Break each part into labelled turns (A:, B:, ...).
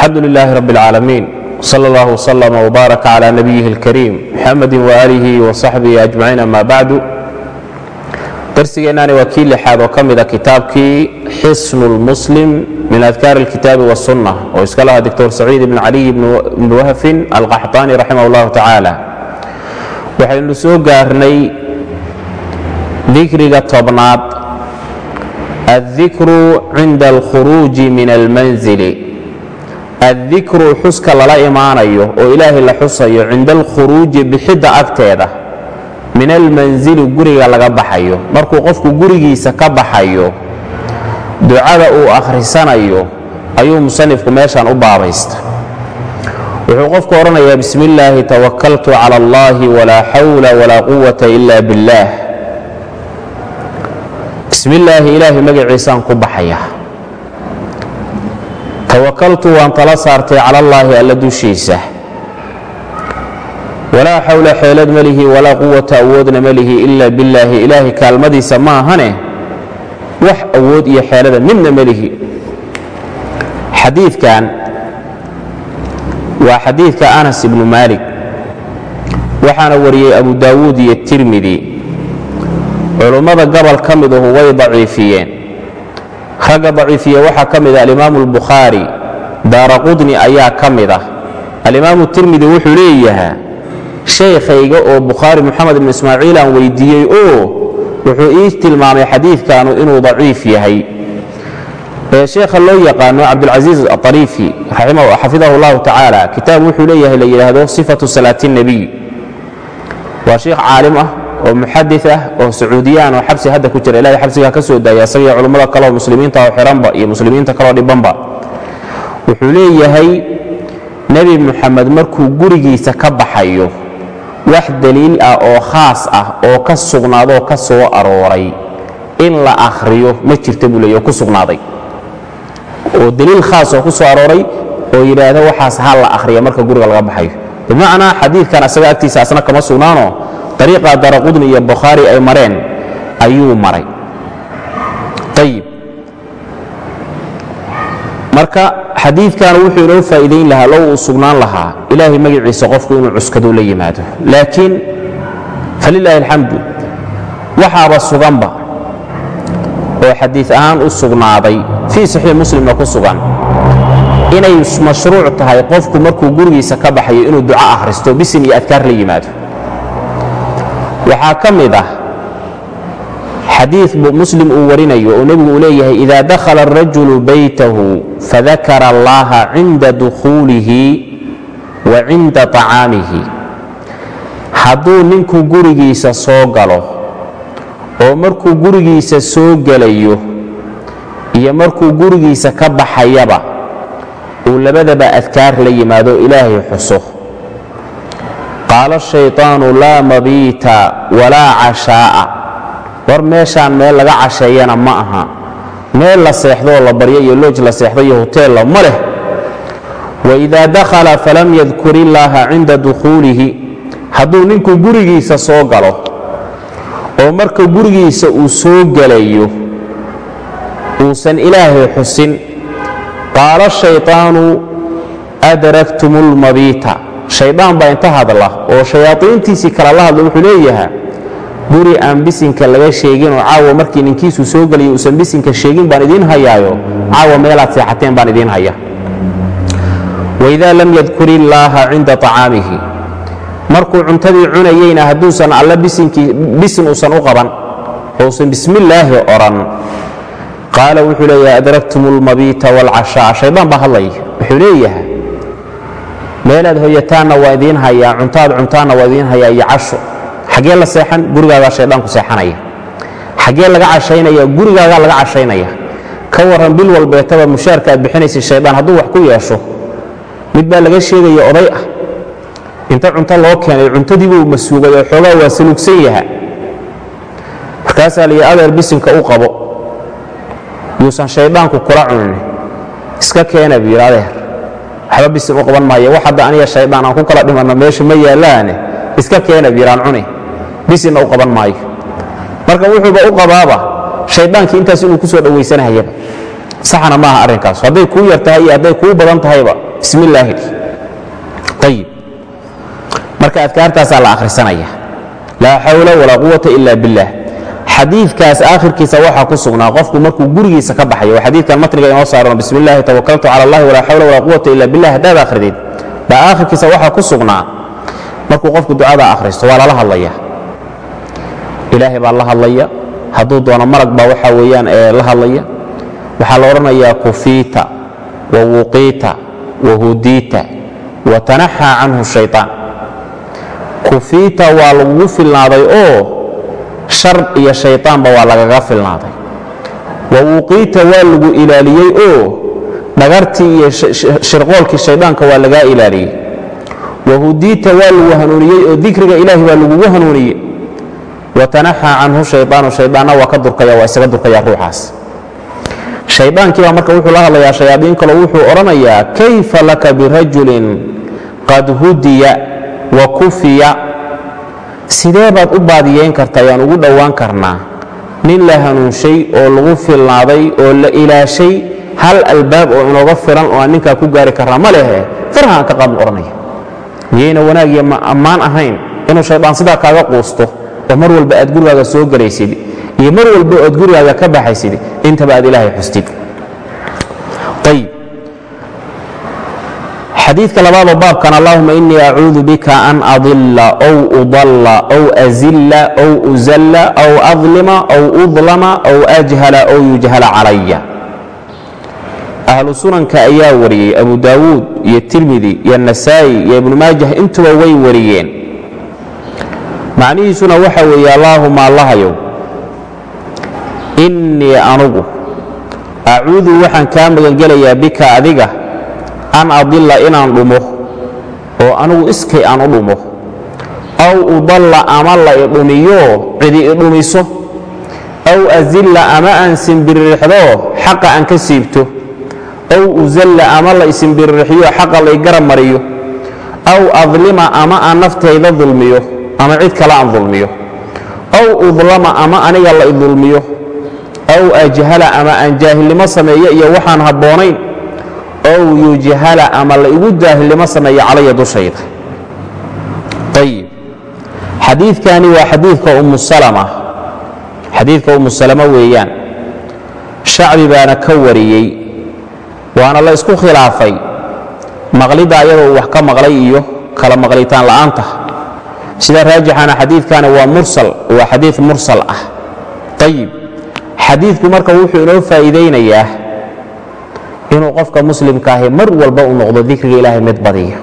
A: alxamdu lilaahi rab اlcaalamiin sal اllah wslm wbaarak cla nabiyihi اlkariim muxamadi waaalihi wasaxbihi ajmaciin ama bacdu darsigeennaani waa kii lixaad oo ka mida kitaabkii xisnu lmuslim min adkaar اlkitaabi wاsunna oo iska lahaa doctor saciid ibn caliy ibn wahfin alqaxطaani raximah اllahu tacaala waxaynu soo gaarnay dikriga tobnaad aلdikru cinda alkhuruuji min almanzili addikru xuska lala imaanayo oo ilaahay la xusayo cinda alkhuruuji bixidda agteeda min almansili guriga laga baxayo markuu qofku gurigiisa ka baxayo ducada uu akhrisanayo ayuu musanifku meeshan u baabaysta wuxuu qofku odhanayaa bismi illaahi tawakaltu cala allahi walaa xawla walaa quwata ila biاllaah bismi illaahi ilaahay magaciisaan ku baxaya tawakaltu waan tala saartay cala allaahi alla dushiisa. Walaa xawla xeelad ma lihi walaa quwata awoodna ma lihi ila billaahi. Ilaahay kaalmadiisa ma ahane wax awood iyo xeelada midna ma lihi. Xadiidkan waa xadiidka anas ibnu maalik waxaana wariyey abu daawuud iyo tirmidi. Culummada gobol ka miduhu way daciifiyeen. Ragga daciifiya waxaa ka mid ah alimaamu albukhaari daara qudni ayaa ka mid ah. Alimaamu tirmidi wuxuu leeyahaa shaykhayga oo bukhaari moxamed ibnu ismaaciil aan weydiiyey oo wuxuu ii tilmaamay xadiidkaanu inuu daciif yahay. Sheekha loo yaqaano cabdulcasiiz aariifi xafidahu llahu tacaala kitaab wuxuu leeyahay la yidhaahdo sifatu salaati waa sheikh caalim ah oo muxadi ah oo sacuudiyaan oo xabsi hadda ku jira ilahay xabsigaa ka soo daaya isagaiyo culummada kaleoo muslimiinta oo xiranba iyo muslimiinta kaleo dhibanba wuxuu leeyahay nebi muxamed markuu gurigiisa ka baxayo wax daliil ah oo khaas ah oo ka sugnaadoo ka soo arooray in la akhriyo ma jirta buu leeya ku sugnaaday. Oo daliil khaas oo ku soo arooray oo yidhaahda waxaas ha la akhriya marka guriga laga baxayo. Bimacnaa xadiidkan asaga agtiisa asna kama sugnaano ariiqa daraqudni iyo bukhaari ay mareen ayuu maray. Ayib marka xadiidkan wuxuu inoo faa'iidayn lahaa low uu sugnaan lahaa. Ilaahay magaciisa qofku inuu cuskaduu la yimaado. Laakiin falilaahi alxamdu waxaaba suganba oo xadiid ahaan u sugnaaday fii saxiix muslimna ku sugan inay mashruuc tahay qofku markuu gurigiisa ka baxayo inuu duco akhristo bisin iyo adkaar la yimaado. Waxaa ka mid ah xadiid muslim uu warinayo oo nebigu uu leeyahay ida dakhala arajulu baytahu fadakara allaha cinda dukhuulihi wa cinda طacaamihi hadduu ninku gurigiisa soo galo oo markuu gurigiisa soo gelayo iyo markuu gurigiisa ka baxayaba uu labadaba adkaar la yimaado ilaahay xuso. Qaala shayطaanu laa mabiita walaa cashaa'a war meeshaan meel laga casheeyana ma aha. Meel la seexdooo la baryo iyo looj la seexdo iyo hoteella ma leh waidaa dakhala falam yadkur illaaha cinda dukhuulihi hadduu ninku gurigiisa soo galo oo marka gurigiisa uu soo gelayo uusan ilaahay xusin qaala shayطaanu adraktum اlmabiita shaydaan baa inta hadla oo shayaaiintiisii kale la hadla wuxuu leeyahaa buri aan bisinka laga sheegin oo caawa markii ninkiisu soo gelaya uusan bisinka sheegin baan idiin hayaayo? Caawa meelaad seexateen baan idiin haya waidaa lam yadkur illaaha cinda acaamihi markuu cuntadii cunayeyna hadduusan alle bisin uusan u qaban ousan bismillaahi odhan qaala wuxuu leeyahay adraktum اlmabiita wاlcashaa shaydaan baa hadlaya wuxuu leeyahay meelaad hoyataanna waa idiin hayaa cuntaad cuntaanna waa idiin hayaa iyo casho xaggee la seexan gurigaagaa shayddaanku seexanaya. Xaggee laga cashaynaya gurigaagaa laga cashaynaya ka warran bil walbeetaba mushaarka aad bixinaysay shaydaan hadduu wax ku yeesho mid baa laga sheegaya oday ah. Inta cunto loo keenay cuntadiibuu masuugay oo xoogaa waa saluugsan yaha markaasaa layihi adeer bisinka u qabo. Yuusan shayddaanku kula cunin iska keena buu yidhi adeer waxba bisin u qaban maayo. Wax hadda aniga shaydaan aan ku kala dhimanno meesha ma yaallaane. Iska keena buu yidhi aan cuni bisinna u qaban maayo. Marka wuxuuba u qabaaba shayddaankii intaas inuu ku soo dhowaysanahayaba maaha arrinkaas. Hadday kuu yar iyo hadday kuu badan tahayba bismi illaahi ayib marka adkaartaasaa la akhrisanaya. Laa xawla walaa quwata ila biاllah xadiikaas aakhirkiisa waxaa ku sugnaa qofku markuu gurigiisa ka baxayo. Waa matniga inoo saaran bismi illaahi tawakaltu cala allahi walaa xawla walaa quwata ila billah. Haddaad akhrideed baa aakhirkiisa waxaa ku sugnaa markuu qofku ducada akhristo waa lala hadlaya ilaahay baa la hadlaya. Hadduu doono malag baa waxaa weeyaan ee la hadlaya. Waxaa la odhanayaa kufiita wa wuqiita wa hudiita wa tanaxaa canhu shayطaan kufiita waa lagugu filnaaday oo shar iyo shayطaanba waa lagaga filnaaday. Wa wuqiita waa lagu ilaaliyey oo dhagartii iyo shirqoolkii shayddaanka waa lagaa ilaaliyey. Wa hudiita waa lagu hanuuniyey oo dikriga ilaahi waa lagugu hanuuniyey wa tanaxaa canhu shayطaanu shaydaanna waa ka durkaya waa isaga durkaya ruuxaas. Shaydaankii baa marka wuxuu la hadlayaa shayaadiin kalo wuxuu odhanayaa kayfa laka birajulin qad hudiya wa kufiya? Sidee baad u baadiyeyn kartaa? Yaan ugu dhowaan karnaa. Nin la hanuunshay oo lagu filnaaday oo la ilaashay hal albaab oo inooga filan oo aan ninkaa ku gaari karnaa ma lehe farha aan ka qaadnu odhanaya. Miyayna wanaag iyo ammaan ahayn inuu shaydaan sidaa kaaga quusto oo mar walba aad gurigaaga soo gelaysid iyo mar walba ood gurigaaga ka baxaysid intaba aad ilaahay xustid. Ayib xadiidka labaadoo baabkan allahuma inii acuudu bika an adila ow udalla ow azilla ow uzalla ow adlima ow udlama ow ajhala ow yujhala calaya. Ahlu sunanka ayaa wariyey abu daawuud iyo tirmidi iyo nasaa'i iyo ibnu maajah intuba way wariyeen macnihiisuna waxa weeye allaahuma allahayow innii anugu acuudu waxaan kaa magangelayaa bika adiga an adilla inaan dhumo oo anugu iskay aan u dhumo. Aw udalla ama la idhumiyo cidi idhumiso aw azilla ama aan simbiririxdo xaqa aan ka siibto. Aw uzalla ama la isimbirirxiyo xaqa lay garab mariyo aw adlima ama aan naftayda dulmiyo ama cid kale aan dulmiyo. Aw udlama ama aniga la idulmiyo. Aw ajhala ama aan jaahilnimo sameeyo iyo waxaan habboonayn. Ow yujhala ama la igu jaahilnimo sameeyo calaya dushayda. Ayib xadiidkani waa xadiidka umu salama. Xadiidka umu salama weeyaan. Shacbi baana ka wariyey. Waana la isku khilaafay. Maqlidda ayadoo wax ka maqlay iyo kala maqlitaan la'aanta sida raajixana xadiidkani waa mursal waa xadiid mursal ah. Ayib xadiidku marka wuxuu inoo faa'iidaynayaa inuu qofka muslimka ahi mar walba uu noqdo dikriga ilaahay mid badiya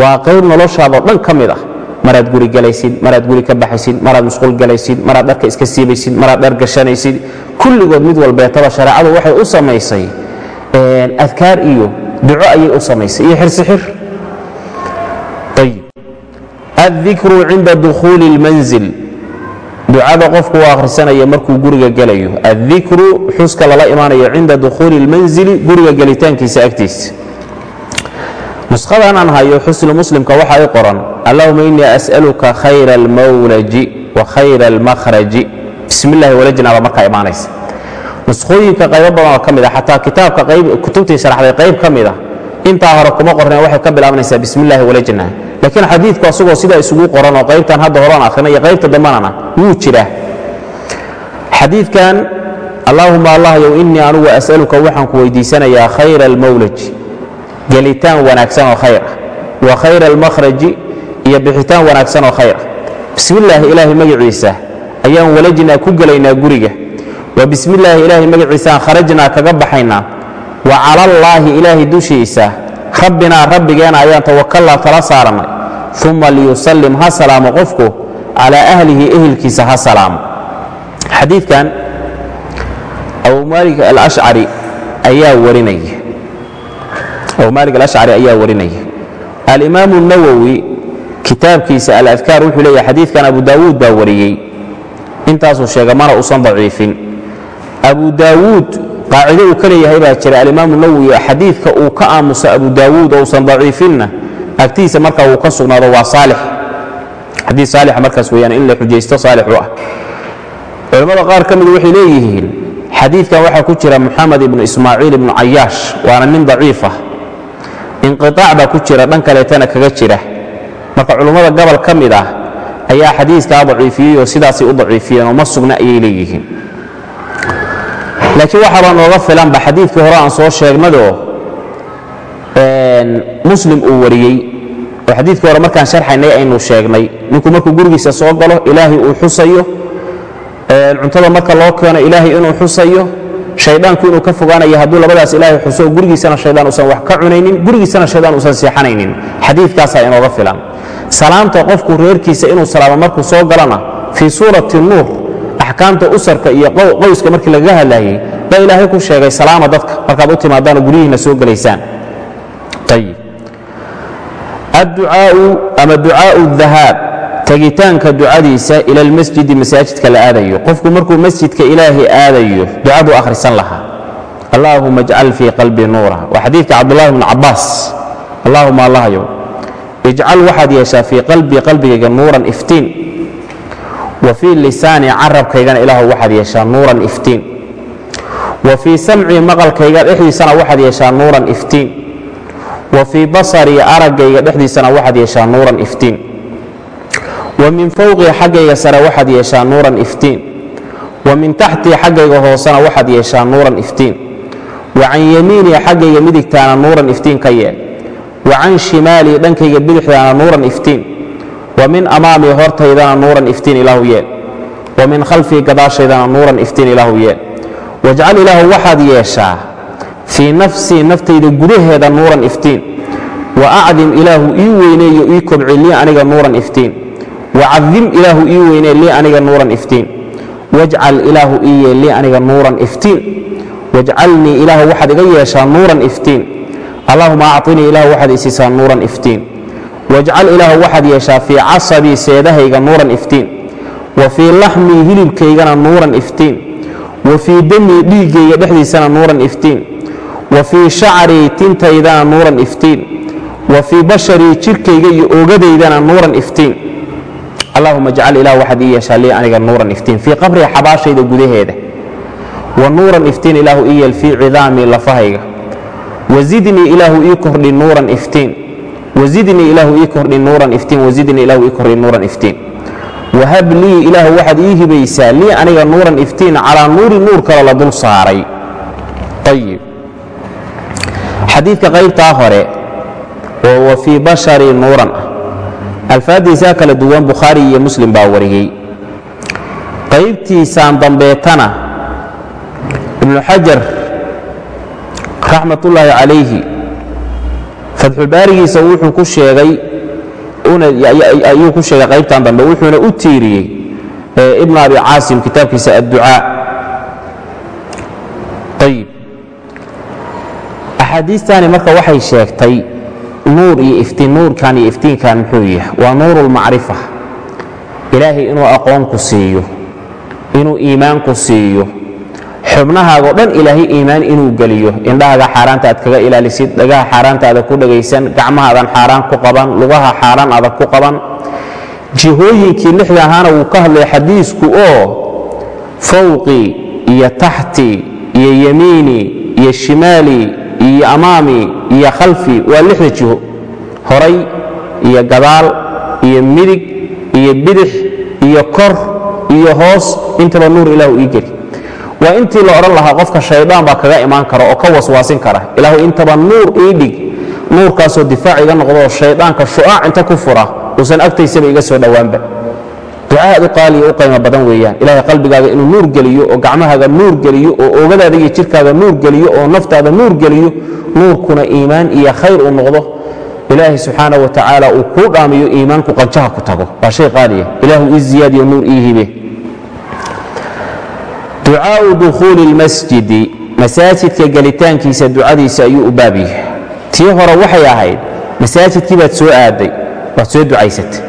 A: waa qayb noloshaadoo dhan ka mid ah. Maraad guri galaysid maraad guri ka baxaysid maraad musqul galaysid maraad dharka iska siibaysid maraad dhar gashanaysid. Kulligood mid walbeetaba shareecadu waxay u samaysay adkaar iyo duco ayay u samaysay iyo xirsixir addikru cinda dukhuuli اlmanzil ducada qofku uu akhrisanaya markuu guriga gelayo addikru xuska lala imaanayo cinda dukhuuli اlmanzili guriga gelitaankiisa agtiisa nushadan aan hayo xusnu muslimka waxa ay qoran allahuma inii as'aluka khayra almawlaji wa khayra almakhraji bismi walajnaaba markaa imaanaysa nuskhooyinka qaybo badan oo ka mid a xataa kitaabka kutubtii sharaxday qayb ka mid a intaa hore kuma qorneen waxay ka bilaabanaysaa bismi walajna laakiin xadiidku asagoo sidaa isugu qoran oo qaybtan hadda horean akhrina iyo qaybta dambanana wuu jiraa xadiidkan allaahuma allahyow innii anugu as'aluka waxaan ku weydiisanayaa khayra almawlaj gelitaan wanaagsan oo khayr ah. Wa khayra almakhraji iyo bixitaan wanaagsan oo khayr ah. Bismi illaahi ilaahay magaciisa ayaan walajnaa ku gelaynaa guriga. Wa bismi illaahi ilaahay magaciisaan kharajnaa kaga baxaynaa. Wa calallaahi ilaahay dushiisa. Rabbinaa rabbigeena ayaan tawakalnaa tala saarannay uma liyusallim ha salaamo qofku calaa ahlihi ehelkiisa ha salaamo xadiidkan abu maalik alashcari ayaa warinaya abu maalik alashcari ayaa warinaya alimaamu nawowi kitaabkiisa aladkaar wuxuu leeyahay xadiidkan abu daawuud baa wariyey. Intaasuu sheega mana usan daciifin. Abu daawuud qaacido uu ka leeyahay baa jira alimaamu nawowi xadiidka uu ka aamuso abu daawuud oo usan daciifinna agtiisa marka uu ka sugnaado waa saalix. Xadiid saalixa markaas weeyaan in la xujaysto saalix u ah. Culimmada qaar ka mida waxay leeyihiin xadiidkan waxaa ku jira moxamed ibnu ismaaciil ibnu cayaash waana nin daciif ah. Inqiaac baa ku jira dhan kaleetana kaga jira. Marka culummada gobol ka mid ah ayaa xadiiskaa daciifiyey oo sidaasay u daciifiyeen oo ma sugna ayay leeyihiin. Laakiin waxaabaa nooga filanba xadiidkii hore aan soo sheegnayoo muslim uu wariyey oo xadiidkii hore markaan sharxaynay aynu sheegnay. Ninku markuu gurigiisa soo galo ilaahay uu xusayo. Cuntada marka loo keeno ilaahay inuu xusayo. Shayddaanku inuu ka fogaanayo hadduu labadaas ilaahay xuso gurigiisana shaydaan uusan wax ka cunaynin gurigiisana shaydaan uusan seexanaynin. Xadiidkaasaa inooga filan. Salaamta qofku reerkiisa inuu salaamo markuu soo galana fii suurati nuur axkaamta usarka iyo qoyska markii lagaga hadlayay baa ilaahay ku sheegay salaama dadka. Markaad u timaadaanoo guryihiinna soo gelaysaan ayib adducaau ama ducaau dahaab tegitaanka ducadiisa ila almasjidi masaajidka la aadayo qofku markuu masjidka ilaahay aadayo ducaduu akhrisan lahaa allaahuma ajcal fii qalbii nuura waa xadiidka cabdullahi bn cabbaas allaahuma allahyow ijcal waxaad yeeshaa fii qalbii qalbigayga nuuran iftiin wa fii lisaani carabkaygana ilaahu waxaad yeeshaa nuuran iftiin wa fii samcii maqalkayga dhexdiisana waxaad yeeshaa nuuran iftiin wa fii basarii araggayga dhexdiisana waxaad yeeshaa nuuran iftiin. Wa min fowqii xaggayga sare waxaad yeeshaa nuuran iftiin. Wa min taxtii xaggayga hoosena waxaad yeeshaa nuuran iftiin. Wa can yamiinii xaggayga midigtaana nuuran iftiin ka yeel. Wa can shimaalii dhankayga bidixdaana nuuran iftiin. Wa min amaamii hortaydana nuuran iftiin ilaahu yeel. Wa min khalfii gadaashaydana nuuran iftiin ilaahu yeel. Wajcal ilaahu waxaad yeeshaa fii nafsii naftayda gudaheeda nuuran iftiin. Wa acdim ilaahu ii weyneeyo ii kobci lii aniga nuuran iftiin. Wacadim ilaahu ii weynee lii aniga nuuran iftiin. Wajcal ilaahu ii yeel lii aniga nuuran iftiin. Wajcalnii ilaahu waxaad iga yeeshaa nuuran iftiin. Allahuma acطinii ilahu waxaad isiisaa nuuran iftiin. Wajcal ilaahu waxaad yeeshaa fii casabii seedahayga nuuran iftiin. Wa fii laxmii hilibkaygana nuuran iftiin. Wa fii demii dhiiggayga dhexdiisana nuuran iftiin wa fii shacrii tintaydana nuuran iftiin wa fii basharii jidhkayga iyo oogadaydana nuuran iftiin. Allahuma ajcal ilah waxaad ii yeeshaa lii aniga nuuran iftiin fii qabrii xabaashayda gudaheeda. Wa nuuran iftiin ilaahu ii yeel fii cidaamii lafahayga. Wazidnii ilaahu ii kordhi nuuran iftiin. Wazidnii ilaahu ii kordhi nuuran iftiin. Wazidnii ilaahu ii kordhi nuuran iftiin. Wahab lii ilaahu waxaad ii hibaysaa lii aniga nuuran iftiin calaa nuuri nuur kale la dul saaray. Ayib xadiidka qaybtaa hore oo wa fii basharii nuuran ah. Alfaaddiisaa kala duwan bukhaari iyo muslim baa wariyey. Qaybtiisaan dambeetana ibnu xajar raxmatullaahi calayhi fatxulbaarigiisa wuxuu ku sheegay ayuu ku sheegay qaybtan dambe wuxuuna u tiiriyey ibn abi caasim kitaabkiisa adducaa axaadiistani marka waxay sheegtay nuur iyo iftiin nuurkan iyo iftiinkan muxuu yahay waa nuuru lmacrifa ilaahay inuu aqoon ku siiyo inuu iimaan ku siiyo xubnahaagao dhan ilaahay iimaan inuu geliyo indhahaaga xaaraanta aad kaga ilaalisid dhagaha xaaraanta adag ku dhagaysan gacmahaadan xaaraan ku qaban lugaha xaaraan adag ku qaban jihooyinkii lixda ahaana wuu ka hadlay xadiisku oo fawqii iyo taxtii iyo yamiinii iyo shimaalii iyo amaamii iyo khalfii waa lixda jiho horay iyo gadaal iyo midig iyo bidix iyo kor iyo hoos intaba nuur ilaahu ii geli. Waa intii la odhan lahaa qofka shaydaan baa kaga imaan kara oo ka waswaasin kara. Ilaahu intaba nuur ii dhig. Nuurkaasoo difaac iga noqdooo shayddaanka shu'aac inta ku fura uusan agtaysaba iga soo dhowaanba ducaad u qaaliya u qaymo badan weeyaan. Ilaahay qalbigaaga inuu nuur geliyo oo gacmahaaga nuur geliyo oo oogadaada iyo jidhkaaga nuur geliyo oo naftaada nuur geliyo nuurkuna iimaan iyo khayr uu noqdo. Ilaahay subxaana wa tacaala uu kuu dhaamiyo iimaanku qanjaha ku tago. Waa shay qaaliya ilaahu ii ziyaadiyo nuur ii hibe ducaau dukhuuli اlmasjidi masaajidka gelitaankiisa ducadiisa ayuu u baab tii hore waxay ahayd masaajidkii baad soo aaday waad soo ducaysatay.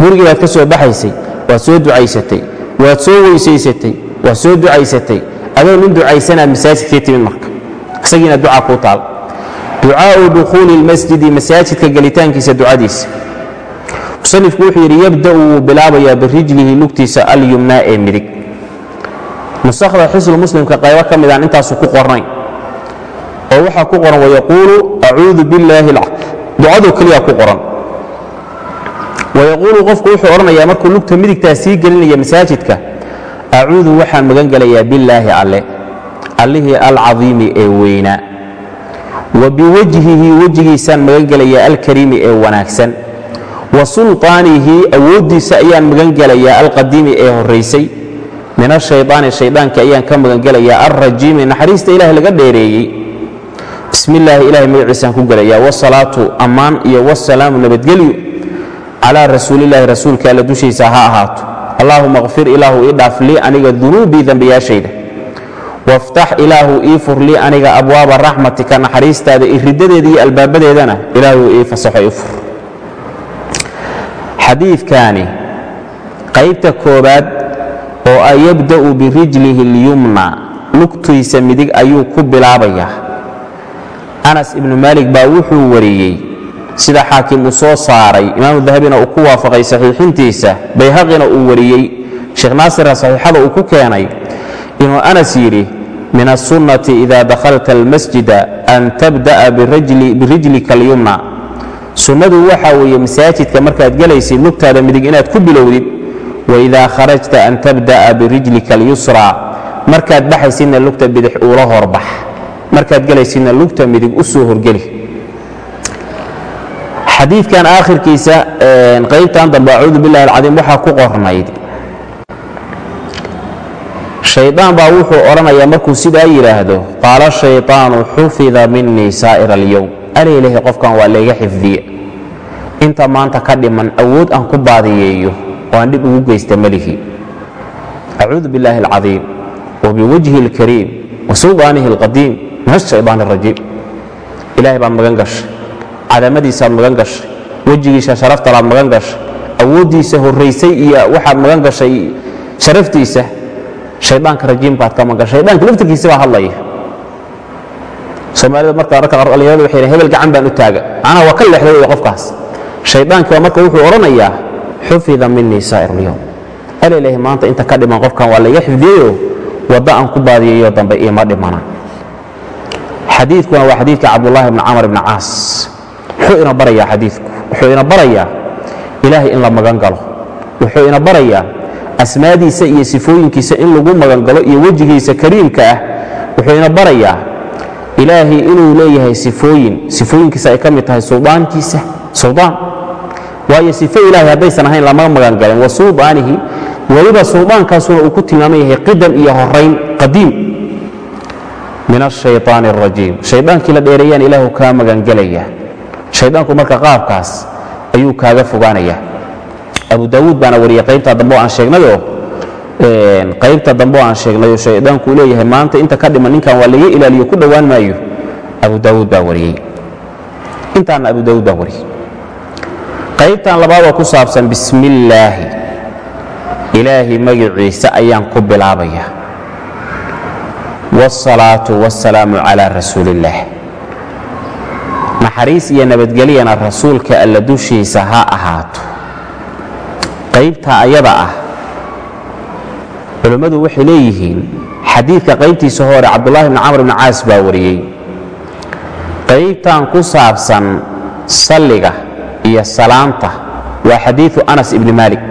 A: Gurigii baad ka soo baxaysay waad soo ducaysatay. Waad soo weysaysatay. Waad soo ducaysatay. Adoo nin ducaysanaad masaajidkii timid marka. Isagiina ducaa kuu taal. Ducaau dukhuuli اlmasjidi masaajidka gelitaankiisa ducadiisa. Musanifku wuxuu yidhi yabda'u wuu bilaabayaa birijlihi lugtiisa alyumnaa ee midig. Nusakda xisnu muslimka qaybo ka midaan intaasu ku qornayn. Oo waxaa ku qoran wayaquulu acuudu billaahi ducadoo keliya ku qoran wayaquulu qofku wuxuu odhanayaa markuu lugta midigtaa sii gelinaya masaajidka acuudu waxaan magan gelayaa billaahi alle allihii alcadiimi ee weynaa wa biwajhihi wejigiisaan magan alkariimi ee wanaagsan wa sulطaanihi awooddiisa ayaan magan alqadiimi ee horraysay min ashayطaani shaydaanka ayaan ka magan alrajiimi naxariista ilaah laga dheereeyey bismi illaahi ilahay magaciisaan ku gelayaa wasalaatu ammaan iyo wasalaamu nabadgelyo calaa rasuulillaahi rasuulka alla dushiisa ha ahaato allaahuma kfir ilaahu ii dhaaf lii aniga dunuubii dembiyaashayda waftax ilaahu ii fur lii aniga abwaaba raxmatika naxariistaada iridadeeda iyo albaabadeedana ilaahu ii fasaxo ii fur xadiidkaani qaybta koobaad oo a yabda'u birijlihi اlyumna lugtuysa midig ayuu ku bilaabayaa anas ibnu maalik baa wuxuu wariyey sida xaakim uu soo saaray imaamu dahbina uu ku waafaqay saxiixintiisa bayhaqina uu wariyey sheekh naasirna saxiixada uu ku keenay inuu anas yidhi min asunnati ida dakhalta almasjida an tabda'a birijlika alyumna. Sunnadu waxa weeye masaajidka markaad gelaysid lugtaada midig inaad ku bilowdid waida kharajta an tabda'a birijlika alyusra. Markaad baxaysidna lugta bidix uula horbax. Markaad gelaysidna lugta midig u horgeli xadiidkan aakhirkiisa qaybtan dambe acuudu billahi alcadiim waxaa ku qornayd shaydaan baa wuxuu odhanayaa markuu sidaa yidhaahdo qaala shayطaanu xufida minii saa'ira alyowm aleylahi qofkan waa layga xifdiye inta maanta ka dhiman awood aan ku baadiyeeyo oo aan dhib ugu geysta melihi acuudu biاllahi alcadiim wabiwajhi اlkariim wasulطaanihi اlqadiim min ashayطaan اrajiim ilahay baad magan gashay cadamadiisaad magan gashay wejigiisa sharaftalaad magan gashay awooddiisa horraysay iyo waxaad magan gashay sharaftiisa shaydaanka rajiimkaad ka magan shaydaanka laftirkiisa baa hadlaya. Soomaalida marka marka dhallinyaradu waxay hebel gacan baan u taaga. Macnaha waa ka leexday qofkaas. Shaydaankii baa marka wuxuu odhanayaa xufida minii saa'ir اlyowm alailahi maanta inta ka dhiman qofkan waa layga xifdiyeyo wadda aan ku baadiyayo dambe iima dhimana. Xadiidkuna waa xadiidka cabdullaahi bni camar ibni caas wuxuu ina barayaa xadiiku wuxuu ina barayaa ilaahay in la magan wuxuu ina barayaa asmaadiisa iyo sifooyinkiisa in lagu magangalo iyo wejigiisa kariimka ah. Wuxuu ina barayaa ilaahay inuu leeyahay sifooyin. Sifooyinkiisa ay ka mid tahay suldaankiisa suldaan waayo sifo ilaahay haddaysan ahayn lama magangalin wa suldaanihi weliba suldaankaasuna uu ku tilmaaman yahay qidam iyo horayn qadiim. Min ashayaan arajiim shayaankii la dheereeyaan ilaahu kaa magangelaya shaydaanku marka qaabkaas ayuu kaaga fogaanaya. Abu daawuud baana wariyey qaybta dambe oo aan sheegnayoo qaybta dambe oo aan sheegnayoo shaydaanku leeyahay maanta inta ka dhiman ninkan waa laga ilaaliyo ku dhowaan maayo. Abu daawuud baa wariyey intaana abu daawuud baa wariyey qaybtan labaad oo ku saabsan bismi illaahi ilaahi magiciisa ayaan ku bilaabaya. Wاsalaatu wasalaamu calaa rasuuli illaah naxariis iyo nabadgelyana rasuulka alla dushiisa ha ahaato. Qaybta ayada ah culimmadu waxay leeyihiin xadiidka qaybtiisa hore cabdullahi bni camr bni caas baa wariyey. Qaybtan ku saabsan salliga iyo salaanta waa xadiiu anas ibni maalik.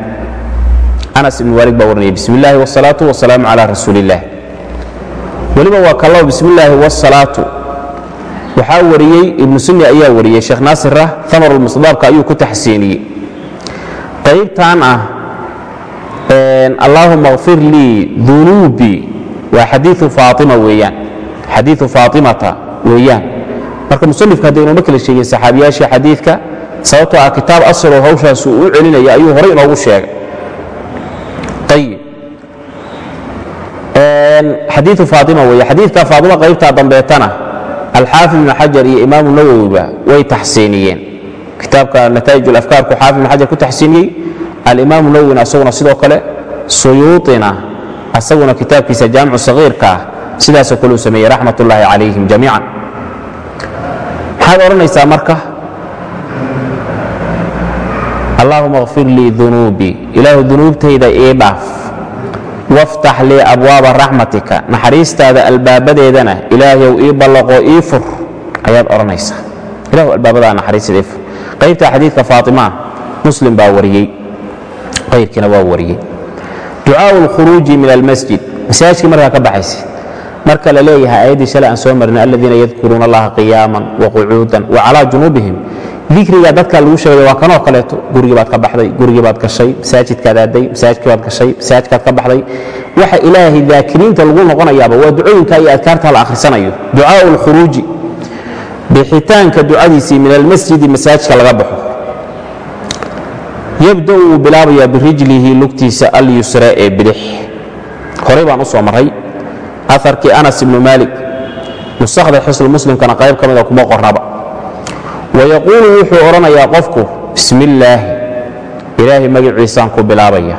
A: Anas ibni maalik baa warinaya bismi illaahi wاsalaatu wasalaamu calaa rasuuli illaah weliba waa kallow bismi illaahi wاsalaatu waxaa wariyey ibnu sunni ayaa wariyey sheekh naasirah amar lmusdaabka ayuu ku taxsiiniyey. Qaybtan ah allaahuma kfir lii dunuubii waa xadiiu faaima weeyaan. Xadiiu faatimata weeyaan. Marka musanifka hadda inuuma kala sheegin saxaabiyaashii xadiidka sababtoo ah kitaab asaloo hawshaas uu u celinaya ayuu horey inoogu sheegay. Ayib xadiiu faaima weeye xadiidka faatima qaybtaa dambeetana alxaafid ibnu xajar iyo imaamu nawowiba way taxsiiniyeen kitaabka nataa'ij ulafkaarku xaafid ibnu xajar ku taxsiiniyey alimaamu nawowina asaguna sidoo kale suyuuطina asaguna kitaabkiisa jaamicu sagiirka ah sidaasoo kale uu sameeyey raxmat ullaahi calayhim jamiican. Maxaad odhanaysaa marka allaahuma kfir lii dunuubii ilaahu dunuubtayda ii dhaaf waftax lii abwaaba raxmatika naxariistaada albaabadeedana ilaahyow ii ballaqoo ii fur ayaad odhanaysaa ilahu albaabadaa naxariisada ifur qaybta xadiidka faatima muslim baa wariyey qayrkiina waa wariyey ducaau lkhuruuji min almasjid masaajidkii markaa ka baxaysa marka la leeyahay aayaddii shalay aan soo marnay aladiina yadkuruuna allaha qiyaaman waqucuudan wacalaa junuubihim dikriga dadka lagu sheegay waa kanoo kaleeto. Gurigii baad ka baxday gurigii baad gashay masaajidkaad aaday masaajidkii baad gashay masaajidkaad ka baxday. Waxa ilaahay daakiriinta lagu noqonayaaba waa ducooyinka iyo adkaarta la akhrisanayo. Ducaau lkhuruuji bixitaanka ducadiisii min almasjidi masaajidka laga baxo. Yabda uu bilaabayaa birijlihi lugtiisa alyusra ee bidix. Horey baan u soo aarkii anas ibnu maalik nusakda xislu muslimkana qayb ka mida kuma qornaba wayaquulu wuxuu odhanayaa qofku bismi illaahi ilaahay magaciisaan ku bilaabaya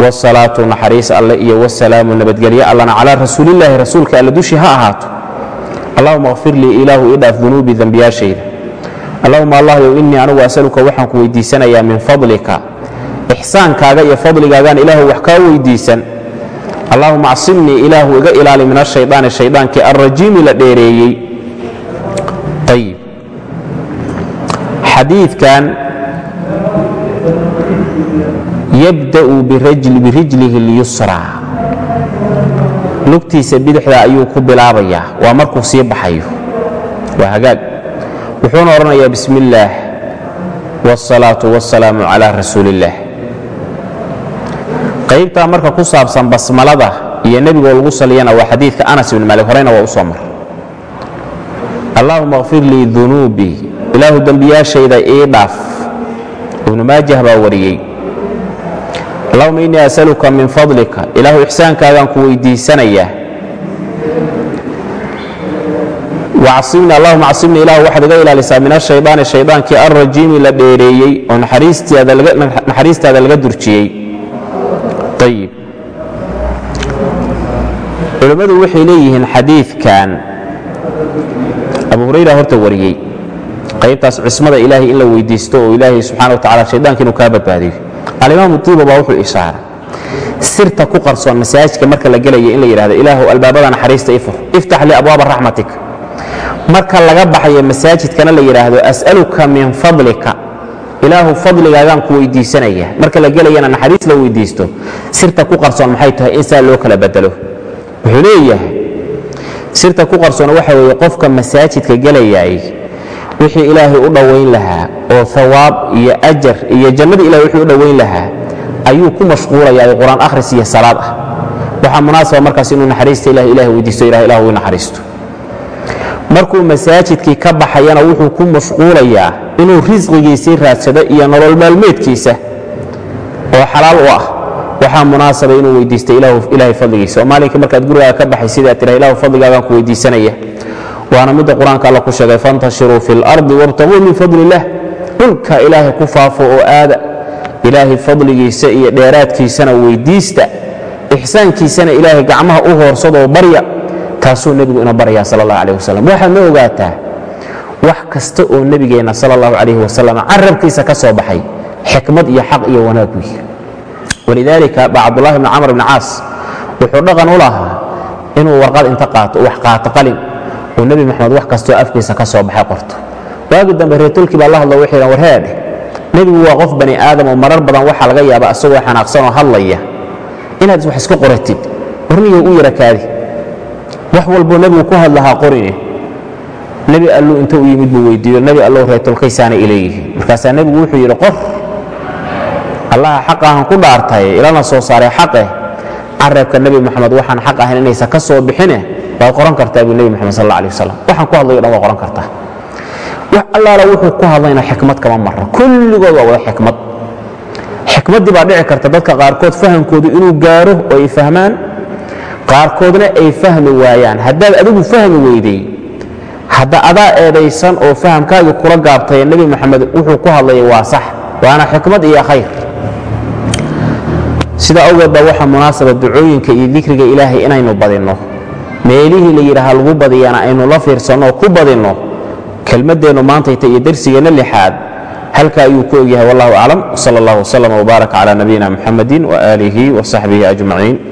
A: wsalaatu naxariis alle iyo wsalaamu nabadgelyo allana calaa rasuulillaahi rasuulka alle dushii ha ahaato allahuma kfir lii ilaahu idhaaf dunuubii dembiyaashayda allahuma allahyow innii anugu asaluka waxaan ku weydiisanayaa min fadlika ixsaankaaga iyo fadligaagaan ilaahu wax kaa weydiisan allahuma acsimnii ilaahu iga ilaali min ashaydaani shaydaankii alrajiimi la dheereeyey ayib xadiidkan yabda'u birijlihi اlyusra lugtiisa bidixda ayuu ku bilaabayaa waa markuu sii baxayo waa hagaag wuxuuna odhanayaa bismi illaah wاsalaatu wاsalaamu calaa rasuuli اllah qaybtaa marka ku saabsan basmalada iyo nebigoo lagu saliyana waa xadiidka anas ibn maalik horeyna waa u soo mar allahuma kfir lii dunuubii ilaahu dembiyaashayda ii dhaaf ibnu maajah baa wariyey allahuma innii asaluka min fadlika. Ilaahu ixsaankaagaan ku weydiisanayaa. Allahuma acsimni ilahu waxaad iga ilaalisaa min ashaydaani shaydaankii alrajiimi la dheereeyey oo naxariistaada laga durjiyey. Ayib culimmadu waxay leeyihiin xadiidkan abu hurayra horta wariyey qaybtaas cismada ilaahay in la weydiisto oo ilaahay subxana wa tacala shaydaanka inuu kaa badbaadiyo alimaamu tiiba baa wuxuu ishaaray sirta ku qarsoon masaajidka marka la gelaya in la yidhahdo ilaahu albaabada naxariista ifur iftax li abwaaba raxmatik marka laga baxayo masaajidkana la yidhaahdo as'aluka min fadlika. Ilaahu fadligaagaan ku weydiisanaya. Marka la gelayana naxariis la weydiisto sirta ku qarsoon maxay tahay in saa loo kala bedelo? Wuxuu leeyahay sirta ku qarsoon waxa weeye qofka masaajidka gelayay wixii ilaahay u dhowayn lahaa oo hawaab iyo ajar iyo jannada ilahay wixii u dhowayn lahaa ayuu ku mashquulayaa qur'aan akhris iyo salaad ah. Waxaa munaasaba markaas inuu naxariista ilah ilahay weydiisto ilah ilah uu naxariisto. Markuu masaajidkii ka baxayana wuxuu ku mashquulayaa inuu risqigiisii raadsado iyo nolol maalmeedkiisa oo xalaal u ah. Waxaa munaasaba inuu weydiista ilaahay fadligiisa. Oo maalinkii markaad gurigaaga ka baxay sidaa tira ilahu fadligaagaan ku weydiisanaya waana midda qur-aanka alla ku sheegay fantashiruu fi اlardi wاbtaguu min fadli illah dhulka ilaahay ku faafo oo aada ilaahay fadligiisa iyo dheeraadkiisana weydiista ixsaankiisana ilaahay gacmaha u hoorsadoo barya taasuu nebigu ina baryaa sal اllah alيh wasalam waxaad ma ogaataa wax kasta oo nebigeenna sal اllahu calayh wasalam carabkiisa ka soo baxay xikmad iyo xaq iyo wanaag wiy walidaalika baa cabdullahi bni camr bni caas wuxuu dhaqan u lahaa inuu warqad inta qaato wax qaato qalin oo nebi maxamed wax kastoo afkiisa ka soo baxay qorto. Waagi dambe reetulkii baa la hadlo waxay dhan warheedhe nebigu waa qof bani aadam oo marar badan waxaa laga yaaba isagoo xanaaqsan oo hadlaya. Inaad wax iska qoratid warniyo u yara kaadi wax walbuu nebigu ku hadlahaa qorine. Nebi alluu inta u yimid buu weydiiyo nebi allow reetulkaysaana ileeyihiin markaasaa nebigu wuxuu yidhi qor allaha xaqahan ku dhaartay ilana soo saaray xaqeh carabka nebi moxamed waxaan xaq ahayn inaysan ka soo bixine waad qoran kartaa buu nebi moxamed sal alih wasalam waxaan ku hadlayo dhan waa qoran kartaa. Wax allaala wuxuu ku hadlayna xikmad kama marra kulligood waa wada xikmad. Xikmaddii baa dhici karta dadka qaarkood fahamkoodu inuu gaaro oo ay fahmaan. Qaarkoodna ay fahmi waayaan. Haddaad adigu fahmi weydey hadda adaa eedaysan oo fahamkaagii kula gaabtay nebi moxamed wuxuu ku hadlayay waa sax waana xikmad iyo khayr. Sidaa awgeed baa waxaa munaasaba ducooyinka iyo dikriga ilaahay inaynu badinno meelihii la yidhaaha lagu badiyana aynu la fiirsanno oo ku badinno kelmaddeennu maantayta iyo darsigeenna lixaad halka ayuu ku ogyahay wallahu aclam sal allah wslam wbaarak cala nabiyina muxamadi waaalihi wasaxbihi ajmaciin